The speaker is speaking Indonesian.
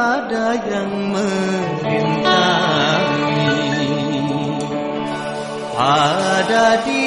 ada yang merintangi Ada di